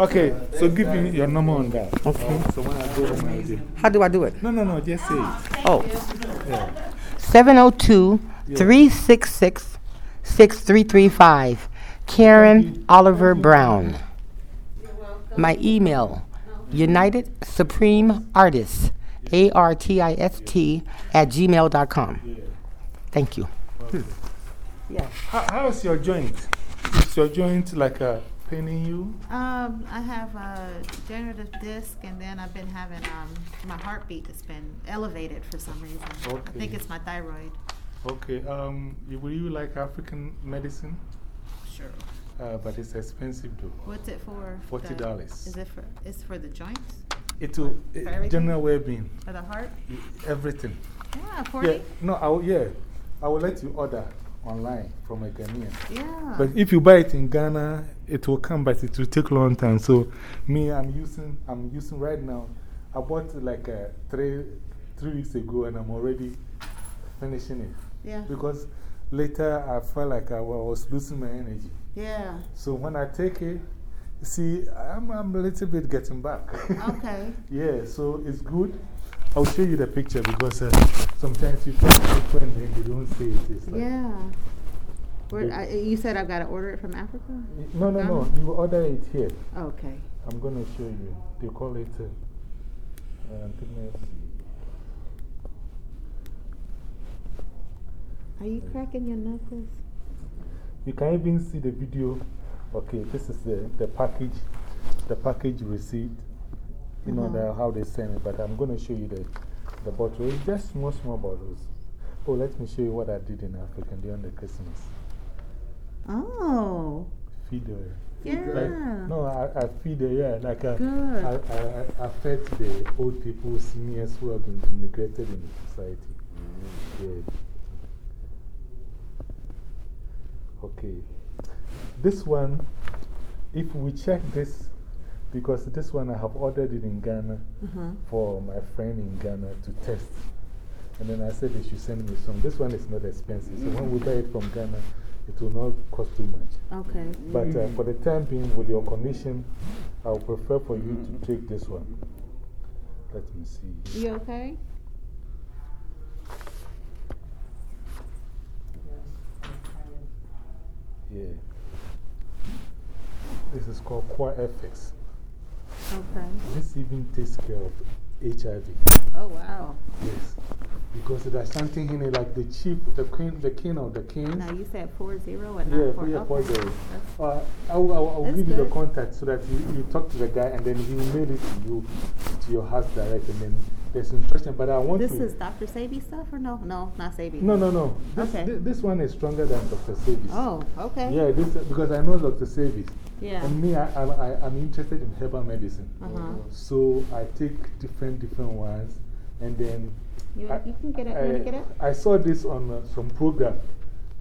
Okay, so give me your number on that. Okay. So when I go home, I'll do. How do I do it? No, no, no, just say it. Oh, Yeah. 702 366 6335. Karen Oliver Brown. My email, United Supreme Artists, A R T I S T, at gmail.com. Thank you. Hmm. How, how's your joint? Is your joint like a paining you? Um, I have a degenerative disc, and then I've been having um, my heartbeat has been elevated for some reason. I think it's my thyroid. Okay, um, you- will you like African medicine? Sure. Uh, but it's expensive though. What's it for? $40. Is it for? It's for the joints It will, uh, general well being, for the heart? everything. Yeah, forty. Yeah, no, I will, yeah, I will let you order online from a Ghanaian. Yeah. But if you buy it in Ghana, it will come, but it will take a long time. So, me, I'm using, I'm using right now. I bought it like uh, three, three weeks ago and I'm already finishing it. yeah. Because later I felt like I was losing my energy. Yeah. So, when I take it, see, I'm, I'm a little bit getting back. Okay. yeah, so it's good. I'll show you the picture because uh, sometimes you talk to people and they don't say it. It's like, Yeah. Where, I, you said I've got to order it from Africa? No, no, no. You order it here. Okay. I'm going to show you. They call it. Uh, uh, goodness. Are you cracking your knuckles? You can even see the video. Okay, this is the, the package, the package receipt. You know Uh-huh. the, how they send it, but I'm going to show you the, the bottle. It's just small, small bottles. Oh, let me show you what I did in Africa during the Christmas. Oh. Feed the. Yeah. Like, no, I, I feed the, yeah, like I, Good. I, I, I fed the old people, seniors who have been neglected in the society. Mm. Yeah. Okay. This one, if we check this, because this one I have ordered it in Ghana Uh-huh. for my friend in Ghana to test. And then I said they should send me some. This one is not expensive. So when we buy it from Ghana, it will not cost too much. Okay. But uh, for the time being, with your condition, I would prefer for you to take this one. Let me see. You okay? Yeah. This is called Core FX. Okay. This even takes care of HIV. Oh, wow. Yes. Because there's something in it like the chief, the queen, the king of the kings. Now you said 40 and Yeah, not 4 yeah, four okay. zero. That's- Uh, I will, I will- I will That's give you the contact so that you, you talk to the guy and then he will mail it to you, to your house direct. And then there's instruction. But I want This to. is Dr. Sebi stuff or no? No, not Sebi. No, no, no. This, Okay. thi- this one is stronger than Dr. Savis. Oh, okay. Yeah, this, because I know Dr. Savis. Yeah. And me, I, I, I, I'm interested in herbal medicine. Uh -huh. So I take different, different ones. And then. You, I, you can get it. You want get it? I saw this on uh, some program.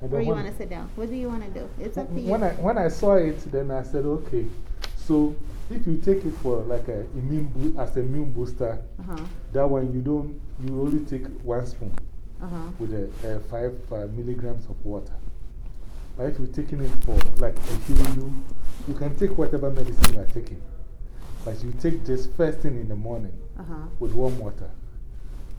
And Or you want to sit down? What do you want to do? It's up to you. when I, when I saw it, then I said, okay. So if you take it for like a immune boo as a immune booster, Uh huh. that one you don't, you only take one spoon Uh huh. with a, a five uh, milligrams of water. But if you're taking it for like a healing you, you can take whatever medicine you are taking. But you take this first thing in the morning Uh huh. with warm water.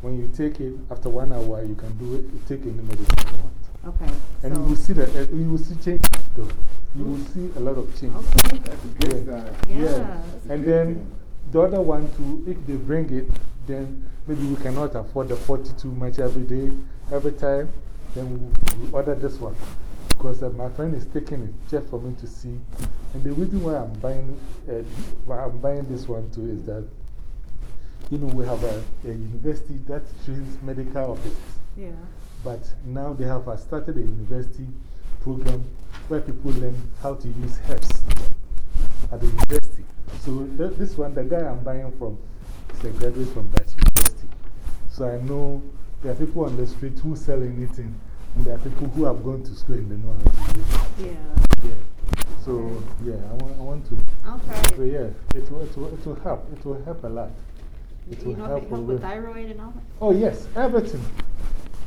When you take it, after one hour, you can do it, you take any medicine you want. Okay. And so, you will see that, uh, you will see change though. You will see a lot of change. Okay. Yeah. Yeah. And then the other one too, if they bring it, then maybe we cannot afford the 42 much every day, every time, then we, we order this one. Because uh, my friend is taking it just for me to see. And the reason why I'm buying, uh, why I'm buying this one too is that, you know, we have a, a university that trains medical officers. Yeah. But now they have uh, started a university program where people learn how to use herbs at the university. So th this one, the guy I'm buying from is a graduate from that university. So I know there are people on the street who sell anything, and there are people who have gone to school and they know how to do it. Yeah. Yeah. So, yeah, I want, I want to. I'll try So, yeah, it will, it, will, it will help. It will help a lot. It Do will you know help help with thyroid and all that? Oh, yes, everything.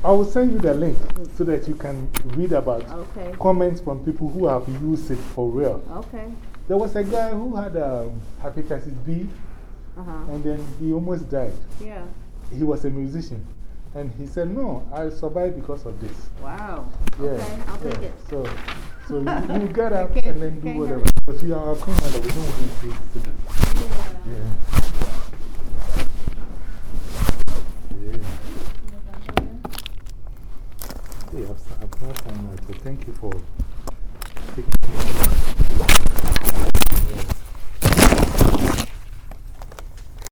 I will send you the link so that you can read about Okay. comments from people who have used it for real. Okay. There was a guy who had um, hepatitis B, Uh huh. and then he almost died. Yeah. He was a musician. And he said, No, I survived because of this. Wow. Yeah. Okay, I'll take it. So, so you, you get up and then do whatever. But you are a commander, we don't want to to do. Yeah. Yeah. Yeah. Hey, I've, I've not signed out, so thank you for me. Yes.